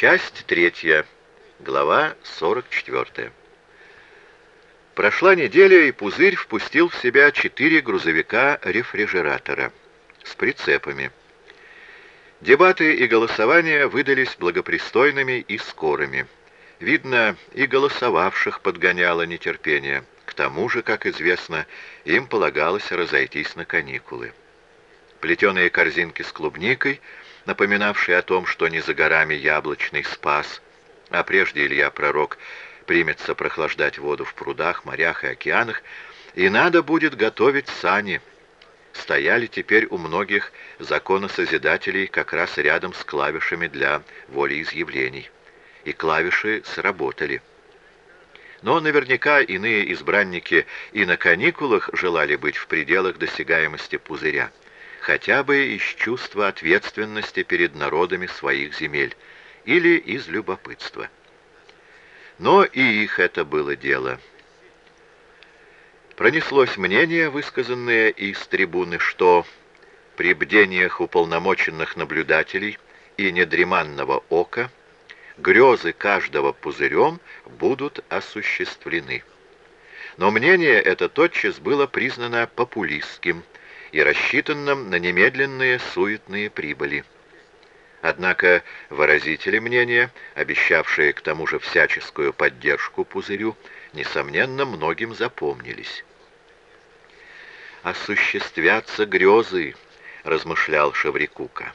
Часть третья. Глава 44. Прошла неделя, и Пузырь впустил в себя четыре грузовика-рефрижератора с прицепами. Дебаты и голосования выдались благопристойными и скорыми. Видно, и голосовавших подгоняло нетерпение. К тому же, как известно, им полагалось разойтись на каникулы. Плетеные корзинки с клубникой, напоминавшие о том, что не за горами яблочный спас, а прежде Илья Пророк примется прохлаждать воду в прудах, морях и океанах, и надо будет готовить сани. Стояли теперь у многих законосозидателей как раз рядом с клавишами для волеизъявлений. И клавиши сработали. Но наверняка иные избранники и на каникулах желали быть в пределах досягаемости пузыря, хотя бы из чувства ответственности перед народами своих земель или из любопытства. Но и их это было дело. Пронеслось мнение, высказанное из трибуны, что при бдениях уполномоченных наблюдателей и недреманного ока грезы каждого пузырем будут осуществлены. Но мнение это тотчас было признано популистским и рассчитанным на немедленные суетные прибыли. Однако выразители мнения, обещавшие к тому же всяческую поддержку пузырю, несомненно, многим запомнились. «Осуществятся грезы», — размышлял Шеврикука.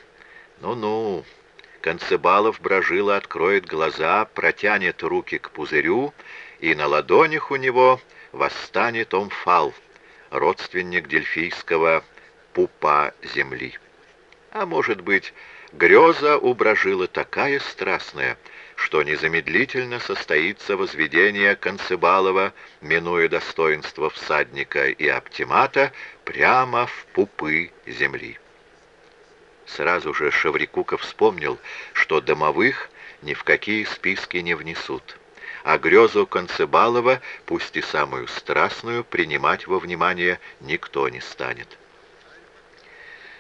«Ну-ну, Концебалов брожила откроет глаза, протянет руки к пузырю, и на ладонях у него восстанет Омфал, родственник дельфийского пупа земли. А может быть, Греза у Брожила такая страстная, что незамедлительно состоится возведение Концебалова, минуя достоинство всадника и оптимата, прямо в пупы земли. Сразу же Шеврикуков вспомнил, что домовых ни в какие списки не внесут, а грезу Концебалова, пусть и самую страстную, принимать во внимание никто не станет.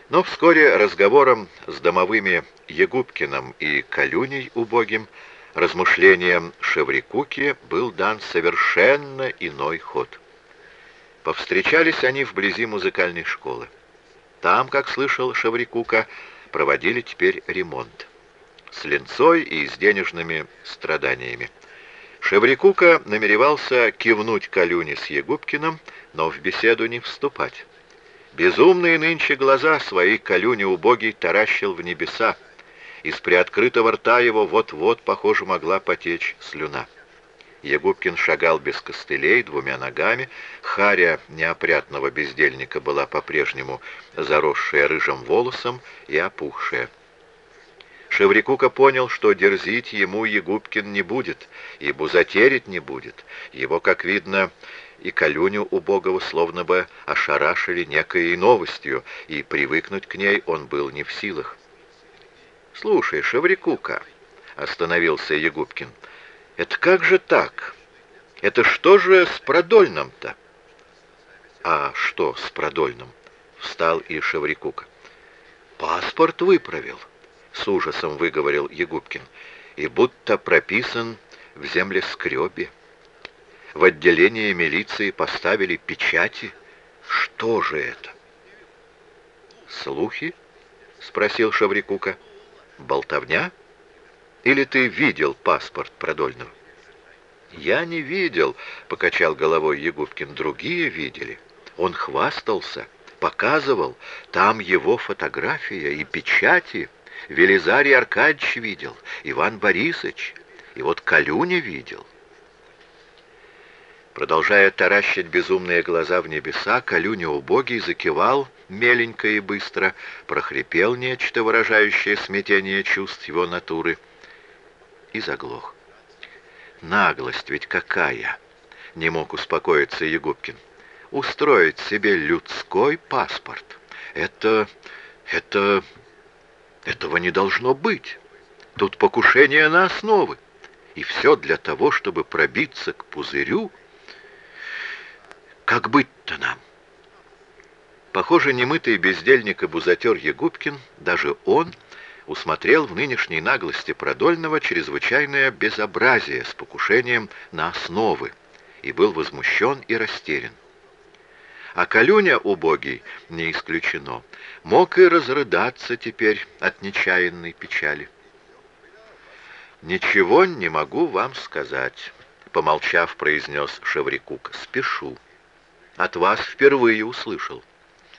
Но вскоре разговором с домовыми Егубкиным и Калюней убогим размышлением Шеврикуки был дан совершенно иной ход. Повстречались они вблизи музыкальной школы. Там, как слышал Шеврикука, проводили теперь ремонт. С линцой и с денежными страданиями. Шеврикука намеревался кивнуть Калюне с Егубкиным, но в беседу не вступать. Безумные нынче глаза свои колюни убогий таращил в небеса. Из приоткрытого рта его вот-вот, похоже, могла потечь слюна. Егубкин шагал без костылей, двумя ногами. Харя неопрятного бездельника была по-прежнему заросшая рыжим волосом и опухшая. Шеврикука понял, что дерзить ему Егубкин не будет, и бузатерить не будет. Его, как видно, и Калюню убогого словно бы ошарашили некой новостью, и привыкнуть к ней он был не в силах. «Слушай, Шеврикука», — остановился Егубкин, — «это как же так? Это что же с Продольным-то?» «А что с Продольным?» — встал и Шеврикука. «Паспорт выправил», — с ужасом выговорил Егубкин, — «и будто прописан в землескребе» в отделение милиции поставили печати. Что же это? «Слухи?» — спросил Шаврикука. «Болтовня? Или ты видел паспорт Продольного?» «Я не видел», — покачал головой Егубкин. «Другие видели. Он хвастался, показывал. Там его фотография и печати. Велизарий Аркадьевич видел, Иван Борисович. И вот Калюня видел». Продолжая таращить безумные глаза в небеса, Калюня убогий закивал меленько и быстро, прохрипел нечто, выражающее смятение чувств его натуры, и заглох. Наглость ведь какая! Не мог успокоиться Егубкин. Устроить себе людской паспорт. Это... это... этого не должно быть. Тут покушение на основы. И все для того, чтобы пробиться к пузырю, как быть-то нам? Похоже, немытый бездельник и бузатер Егубкин, даже он, усмотрел в нынешней наглости Продольного чрезвычайное безобразие с покушением на основы и был возмущен и растерян. А Калюня убогий, не исключено, мог и разрыдаться теперь от нечаянной печали. «Ничего не могу вам сказать», — помолчав, произнес Шеврикук. «Спешу. От вас впервые услышал.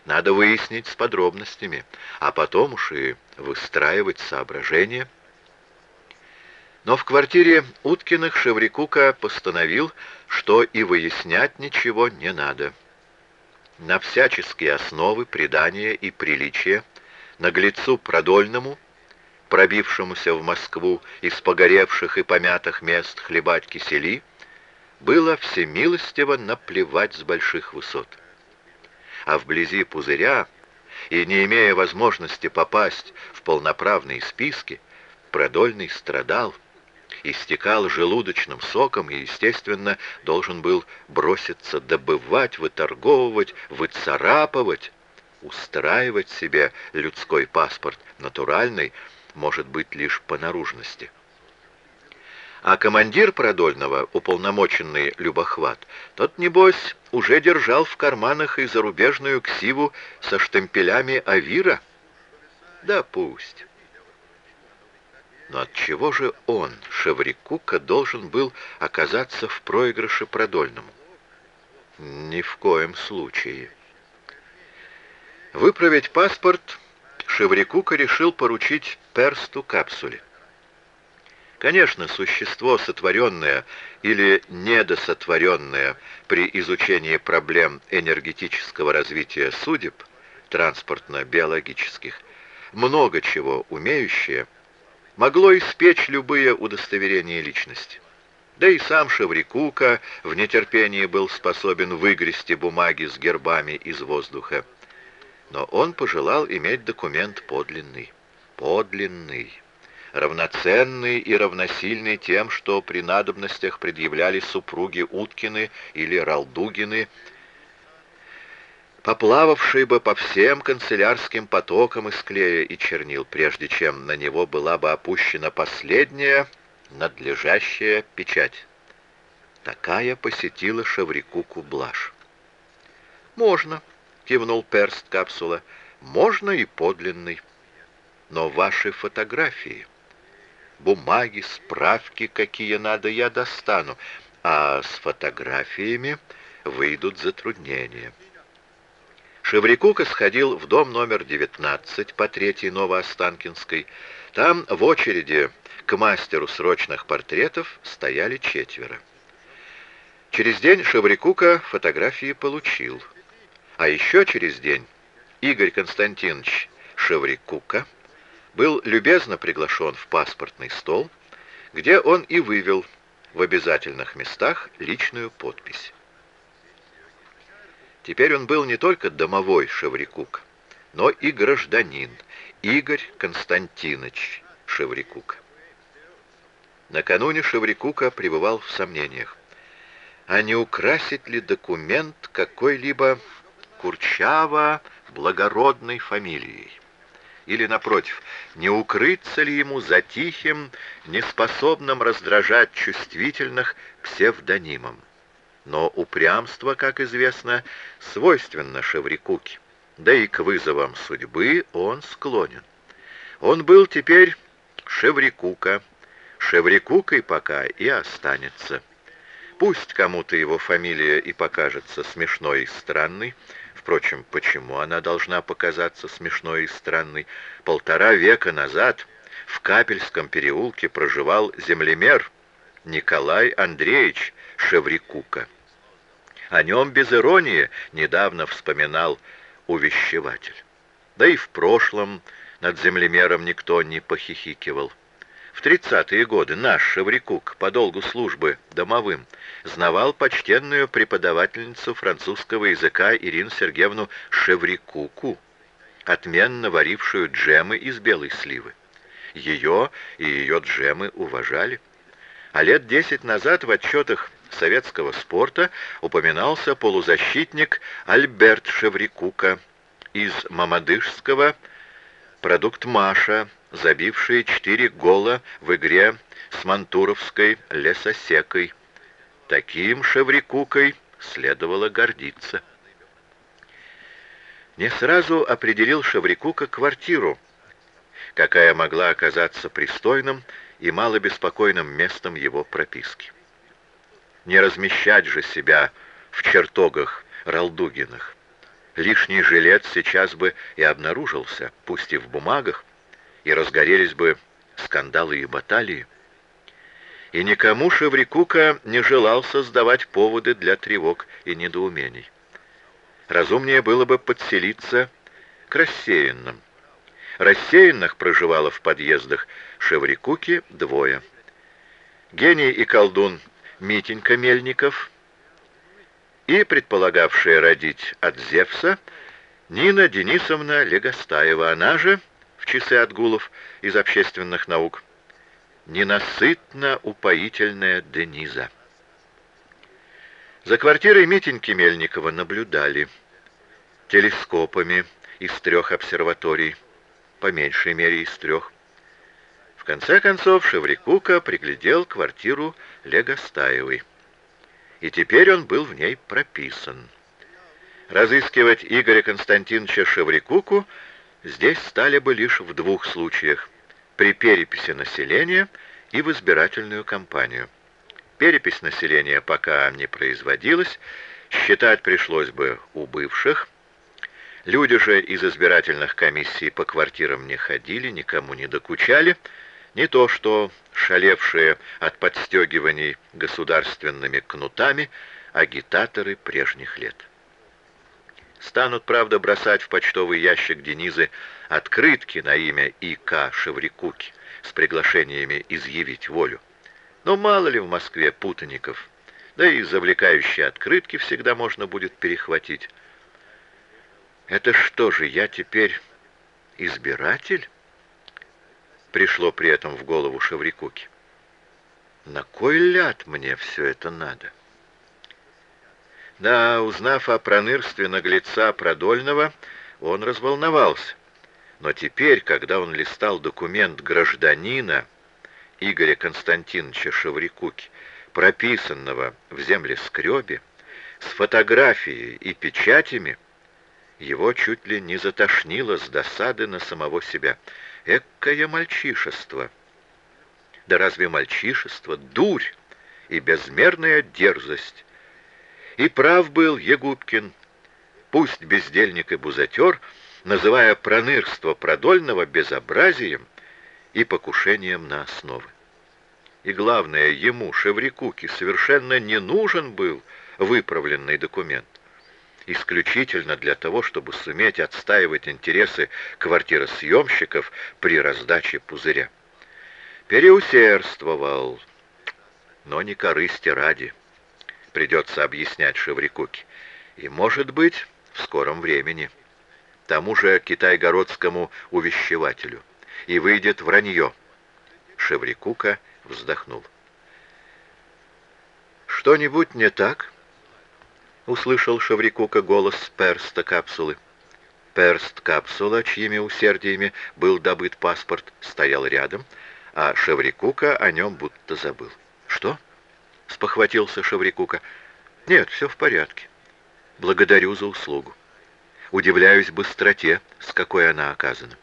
Надо выяснить с подробностями, а потом уж и выстраивать соображения». Но в квартире Уткиных Шеврикука постановил, что и выяснять ничего не надо. На всяческие основы предания и приличия наглецу Продольному пробившемуся в Москву из погоревших и помятых мест хлебать кисели, было всемилостиво наплевать с больших высот. А вблизи пузыря, и не имея возможности попасть в полноправные списки, Продольный страдал, истекал желудочным соком и, естественно, должен был броситься добывать, выторговывать, выцарапывать, устраивать себе людской паспорт натуральный, может быть лишь по наружности. А командир Продольного, уполномоченный Любохват, тот, небось, уже держал в карманах и зарубежную ксиву со штемпелями Авира? Да пусть. Но от чего же он, Шеврикука, должен был оказаться в проигрыше Продольному? Ни в коем случае. Выправить паспорт Шеврикука решил поручить персту капсуле. Конечно, существо сотворенное или недосотворенное при изучении проблем энергетического развития судеб, транспортно-биологических, много чего умеющее, могло испечь любые удостоверения личности. Да и сам Шеврикука в нетерпении был способен выгрести бумаги с гербами из воздуха но он пожелал иметь документ подлинный. Подлинный. Равноценный и равносильный тем, что при надобностях предъявляли супруги Уткины или Ралдугины, поплававший бы по всем канцелярским потокам из клея и чернил, прежде чем на него была бы опущена последняя надлежащая печать. Такая посетила Шеврикуку блажь. «Можно», кивнул перст капсула. Можно и подлинный. Но ваши фотографии, бумаги, справки, какие надо, я достану, а с фотографиями выйдут затруднения. Шеврикука сходил в дом номер 19 по третьей Новоостанкинской. Там в очереди к мастеру срочных портретов стояли четверо. Через день Шеврикука фотографии получил. А еще через день Игорь Константинович Шеврикука был любезно приглашен в паспортный стол, где он и вывел в обязательных местах личную подпись. Теперь он был не только домовой Шеврикук, но и гражданин Игорь Константинович Шеврикук. Накануне Шеврикука пребывал в сомнениях. А не украсить ли документ какой-либо Курчава благородной фамилией? Или, напротив, не укрыться ли ему за тихим, неспособным раздражать чувствительных псевдонимом? Но упрямство, как известно, свойственно Шеврикуке, да и к вызовам судьбы он склонен. Он был теперь Шеврикука, Шеврикукой пока и останется. Пусть кому-то его фамилия и покажется смешной и странной, Впрочем, почему она должна показаться смешной и странной? Полтора века назад в Капельском переулке проживал землемер Николай Андреевич Шеврикука. О нем без иронии недавно вспоминал увещеватель. Да и в прошлом над землемером никто не похихикивал. В тридцатые годы наш Шеврикук по долгу службы домовым знавал почтенную преподавательницу французского языка Ирину Сергеевну Шеврикуку, отменно варившую джемы из белой сливы. Ее и ее джемы уважали. А лет десять назад в отчетах советского спорта упоминался полузащитник Альберт Шеврикука из Мамадышского «Продукт Маша» забившие четыре гола в игре с мантуровской лесосекой. Таким Шеврикукой следовало гордиться. Не сразу определил Шеврикука квартиру, какая могла оказаться пристойным и малобеспокойным местом его прописки. Не размещать же себя в чертогах Ралдугиных. Лишний жилет сейчас бы и обнаружился, пусть и в бумагах, и разгорелись бы скандалы и баталии. И никому Шеврикука не желал создавать поводы для тревог и недоумений. Разумнее было бы подселиться к рассеянным. Рассеянных проживало в подъездах Шеврикуки двое. Гений и колдун Митенька Мельников и предполагавшая родить от Зевса Нина Денисовна Легостаева, она же, в часы отгулов из общественных наук, ненасытно упоительная Дениза. За квартирой Митеньки Мельникова наблюдали телескопами из трех обсерваторий, по меньшей мере из трех. Конце концов Шеврикука приглядел квартиру Легостаевой. И теперь он был в ней прописан. Разыскивать Игоря Константиновича Шеврикуку здесь стали бы лишь в двух случаях. При переписи населения и в избирательную кампанию. Перепись населения пока не производилась, считать пришлось бы у бывших, Люди же из избирательных комиссий по квартирам не ходили, никому не докучали, не то что шалевшие от подстегиваний государственными кнутами агитаторы прежних лет. Станут, правда, бросать в почтовый ящик Денизы открытки на имя И.К. Шеврикуки с приглашениями изъявить волю. Но мало ли в Москве путаников, да и завлекающие открытки всегда можно будет перехватить. Это что же, я теперь избиратель? Пришло при этом в голову Шеврикуки. На кой ляд мне все это надо? Да, узнав о пронырстве наглеца Продольного, он разволновался. Но теперь, когда он листал документ гражданина Игоря Константиновича Шеврикуки, прописанного в землескребе, с фотографией и печатями, его чуть ли не затошнило с досады на самого себя. Экое мальчишество! Да разве мальчишество? Дурь и безмерная дерзость! И прав был Егубкин. Пусть бездельник и бузатер, называя пронырство продольного безобразием и покушением на основы. И главное, ему, Шеврикуке, совершенно не нужен был выправленный документ исключительно для того, чтобы суметь отстаивать интересы квартиросъемщиков при раздаче пузыря. Переусердствовал, но не корысти ради. Придется объяснять Шеврикуке. И, может быть, в скором времени. Тому же китайгородскому увещевателю. И выйдет вранье. Шеврикука вздохнул. «Что-нибудь не так?» — услышал Шаврикука голос перста капсулы. Перст капсула, чьими усердиями был добыт паспорт, стоял рядом, а Шеврикука о нем будто забыл. «Что?» — спохватился Шеврикука. «Нет, все в порядке. Благодарю за услугу. Удивляюсь быстроте, с какой она оказана».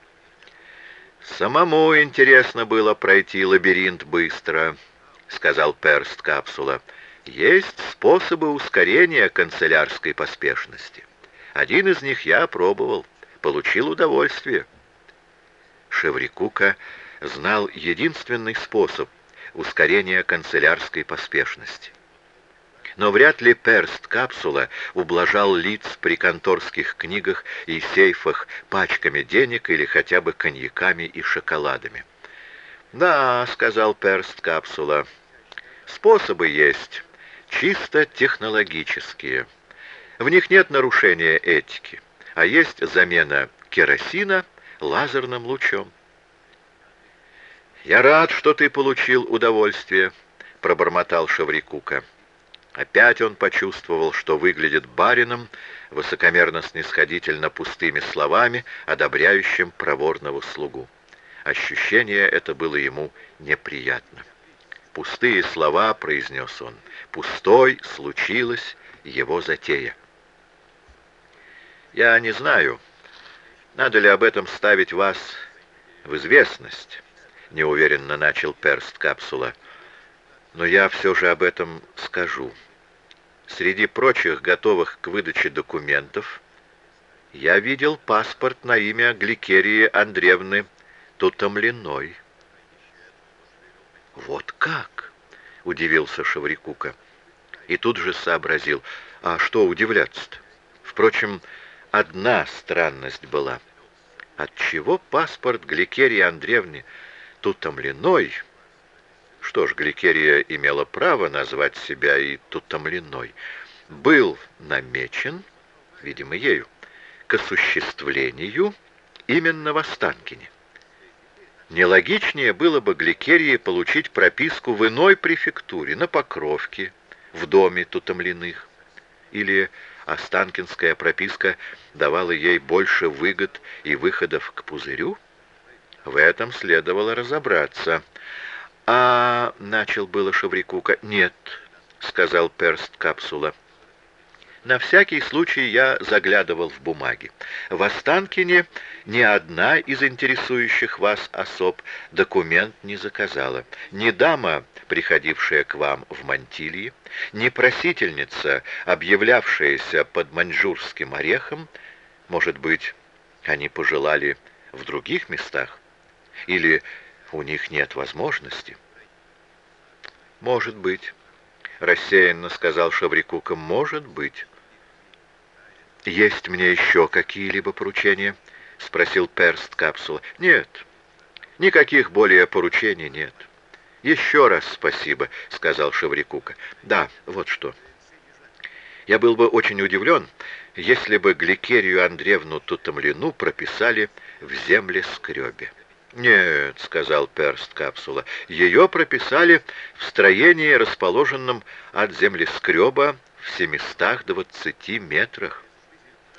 «Самому интересно было пройти лабиринт быстро», — сказал перст капсула. Есть способы ускорения канцелярской поспешности. Один из них я опробовал, получил удовольствие. Шеврикука знал единственный способ ускорения канцелярской поспешности. Но вряд ли перст капсула ублажал лиц при конторских книгах и сейфах пачками денег или хотя бы коньяками и шоколадами. «Да», — сказал перст капсула, — «способы есть, чисто технологические. В них нет нарушения этики, а есть замена керосина лазерным лучом. «Я рад, что ты получил удовольствие», — пробормотал Шаврикука. Опять он почувствовал, что выглядит барином, высокомерно-снисходительно пустыми словами, одобряющим проворного слугу. Ощущение это было ему неприятно. Пустые слова, произнес он, пустой случилась его затея. Я не знаю, надо ли об этом ставить вас в известность, неуверенно начал перст капсула, но я все же об этом скажу. Среди прочих готовых к выдаче документов я видел паспорт на имя Гликерии Андреевны Тутомлиной. «Вот как?» — удивился Шаврикука. И тут же сообразил, а что удивляться-то? Впрочем, одна странность была. Отчего паспорт Гликерии Андреевны Тутомлиной... Что ж, Гликерия имела право назвать себя и Тутомлиной. Был намечен, видимо, ею, к осуществлению именно в Останкине. Нелогичнее было бы Гликерии получить прописку в иной префектуре, на Покровке, в доме Тутомлиных. Или Останкинская прописка давала ей больше выгод и выходов к пузырю? В этом следовало разобраться. «А...» — начал было Шаврикука. «Нет», — сказал перст капсула. На всякий случай я заглядывал в бумаги. В Останкине ни одна из интересующих вас особ документ не заказала. Ни дама, приходившая к вам в Мантилии, ни просительница, объявлявшаяся под маньчжурским орехом, может быть, они пожелали в других местах? Или у них нет возможности? Может быть, рассеянно сказал Шаврикука, может быть. «Есть мне еще какие-либо поручения?» — спросил перст капсула. «Нет, никаких более поручений нет». «Еще раз спасибо», — сказал Шеврикука. «Да, вот что. Я был бы очень удивлен, если бы Гликерию Андреевну Тутомлину прописали в земле скребе». «Нет», — сказал перст капсула, — «ее прописали в строении, расположенном от землескреба в семистах двадцати метрах».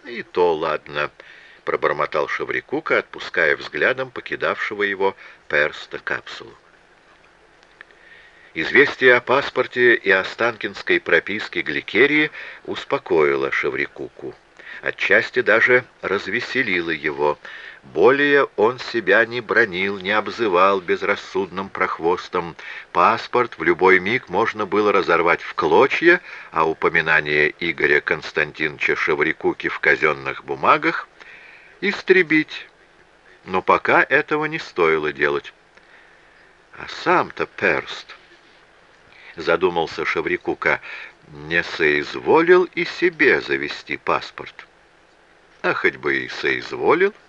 «И то ладно», — пробормотал Шаврикука, отпуская взглядом покидавшего его перста капсулу. Известие о паспорте и Останкинской прописке Гликерии успокоило Шаврикуку. Отчасти даже развеселило его. Более он себя не бронил, не обзывал безрассудным прохвостом. Паспорт в любой миг можно было разорвать в клочья, а упоминание Игоря Константиновича Шеврикуки в казенных бумагах истребить. Но пока этого не стоило делать. А сам-то перст, задумался Шеврикука, не соизволил и себе завести паспорт. А хоть бы и соизволил, —